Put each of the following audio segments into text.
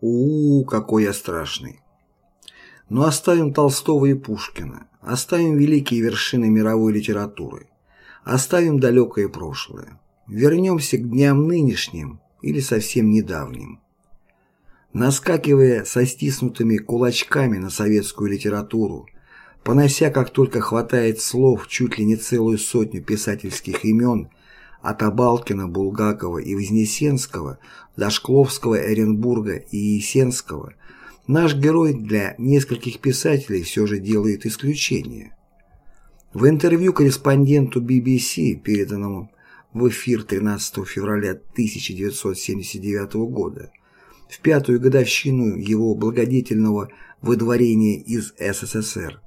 у, -у какой я страшный. Но оставим Толстого и Пушкина, оставим великие вершины мировой литературы, оставим далекое прошлое, вернемся к дням нынешним или совсем недавним. Наскакивая со стиснутыми кулачками на советскую литературу, понося как только хватает слов чуть ли не целую сотню писательских имен от Абалкина, Булгакова и Вознесенского до Шкловского, Эренбурга и Есенского, наш герой для нескольких писателей все же делает исключение. В интервью корреспонденту BBC, переданному в эфир 13 февраля 1979 года, в пятую годовщину его благодетельного выдворения из СССР,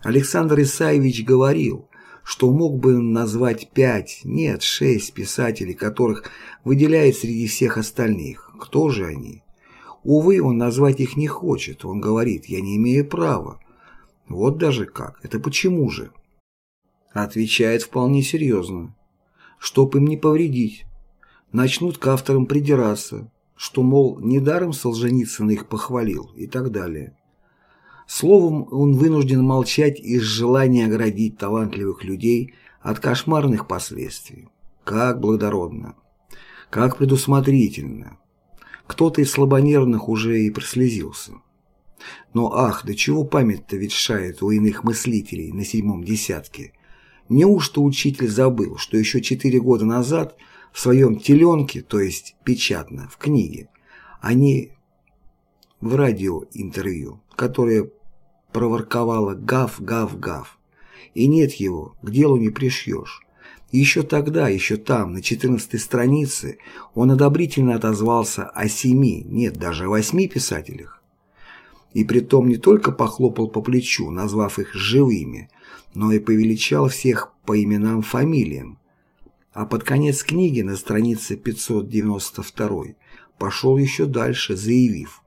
Александр Исаевич говорил, что мог бы назвать пять, нет, шесть писателей, которых выделяет среди всех остальных. Кто же они? Увы, он назвать их не хочет. Он говорит, я не имею права. Вот даже как. Это почему же? Отвечает вполне серьезно. Чтоб им не повредить. Начнут к авторам придираться, что, мол, недаром Солженицын их похвалил и так далее. Словом, он вынужден молчать из желания оградить талантливых людей от кошмарных последствий. Как благородно, как предусмотрительно. Кто-то из слабонервных уже и прослезился. Но ах, до чего память-то ветшает у иных мыслителей на седьмом десятке. Неужто учитель забыл, что еще четыре года назад в своем теленке, то есть печатно, в книге, они в радиоинтервью, которое проворковала гав, гав, гав. И нет его, к делу не пришьешь. еще тогда, еще там, на четырнадцатой странице, он одобрительно отозвался о семи, нет, даже о восьми писателях. И притом не только похлопал по плечу, назвав их живыми, но и повеличал всех по именам фамилиям. А под конец книги на странице 592 пошел еще дальше, заявив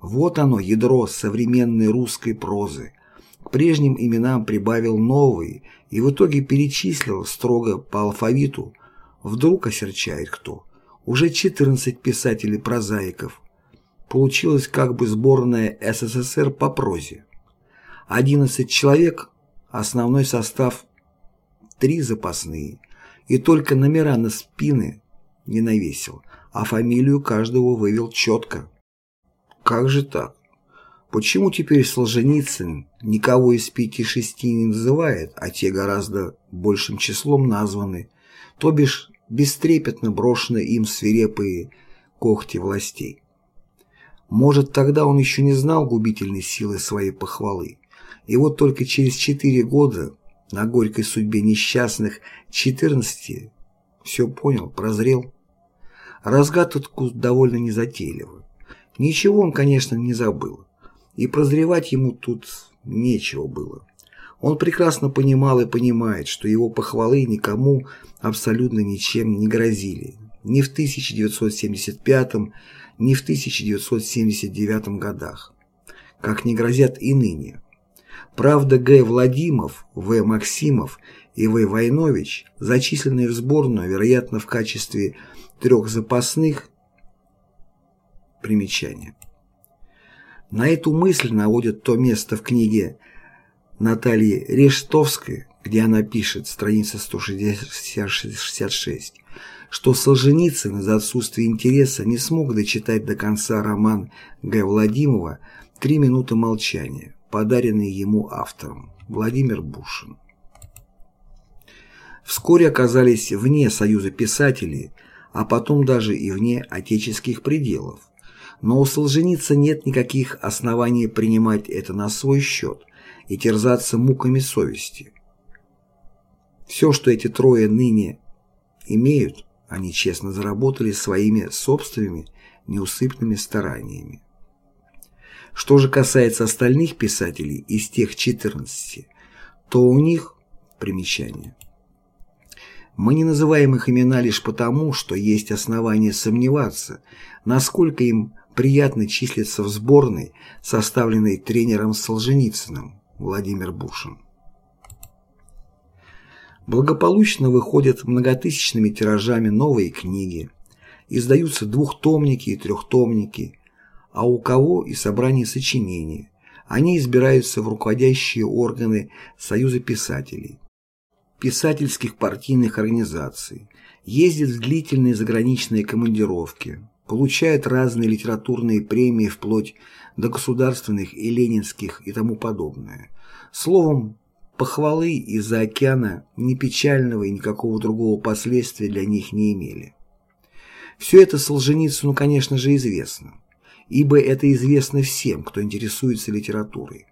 вот оно, ядро современной русской прозы. К прежним именам прибавил новые и в итоге перечислил строго по алфавиту. Вдруг осерчает кто. Уже 14 писателей-прозаиков. Получилось как бы сборная СССР по прозе. 11 человек, основной состав, три запасные. И только номера на спины не навесил, а фамилию каждого вывел четко. Как же так? Почему теперь Солженицын никого из пяти-шести не называет, а те гораздо большим числом названы, то бишь бестрепетно брошены им свирепые когти властей? Может, тогда он еще не знал губительной силы своей похвалы, и вот только через четыре года на горькой судьбе несчастных четырнадцати все понял, прозрел. Разгадку довольно незатейливо. Ничего он, конечно, не забыл. И прозревать ему тут нечего было. Он прекрасно понимал и понимает, что его похвалы никому абсолютно ничем не грозили. Ни в 1975, ни в 1979 годах. Как не грозят и ныне. Правда, Г. Владимов, В. Максимов и В. Войнович, зачисленные в сборную, вероятно, в качестве трех запасных, Примечание. На эту мысль наводит то место в книге Натальи Рештовской, где она пишет, страница 166, что Солженицын из-за отсутствия интереса не смог дочитать до конца роман Г. Владимова «Три минуты молчания», подаренный ему автором Владимир Бушин. Вскоре оказались вне Союза писателей, а потом даже и вне отеческих пределов но у Солженицына нет никаких оснований принимать это на свой счет и терзаться муками совести. Все, что эти трое ныне имеют, они честно заработали своими собственными неусыпными стараниями. Что же касается остальных писателей из тех 14, то у них примечание. Мы не называем их имена лишь потому, что есть основания сомневаться, насколько им приятно числиться в сборной, составленной тренером Солженицыным Владимир Бушин. Благополучно выходят многотысячными тиражами новые книги, издаются двухтомники и трехтомники, а у кого и собрание сочинений. Они избираются в руководящие органы Союза писателей, писательских партийных организаций, ездят в длительные заграничные командировки, получают разные литературные премии вплоть до государственных и ленинских и тому подобное. Словом, похвалы из-за океана ни печального и никакого другого последствия для них не имели. Все это Солженицыну, конечно же, известно, ибо это известно всем, кто интересуется литературой.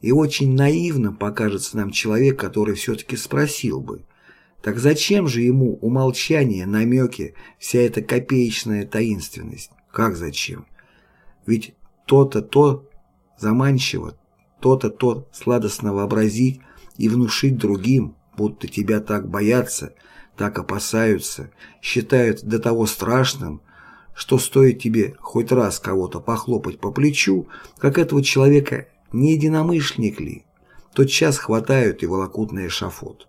И очень наивно покажется нам человек, который все-таки спросил бы, так зачем же ему умолчание, намеки, вся эта копеечная таинственность? Как зачем? Ведь то-то то заманчиво, то-то то сладостно вообразить и внушить другим, будто тебя так боятся, так опасаются, считают до того страшным, что стоит тебе хоть раз кого-то похлопать по плечу, как этого человека не единомышленник ли, тот час хватают и волокут на эшафот.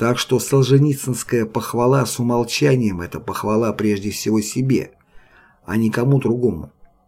Так что солженицынская похвала с умолчанием – это похвала прежде всего себе, а не кому другому.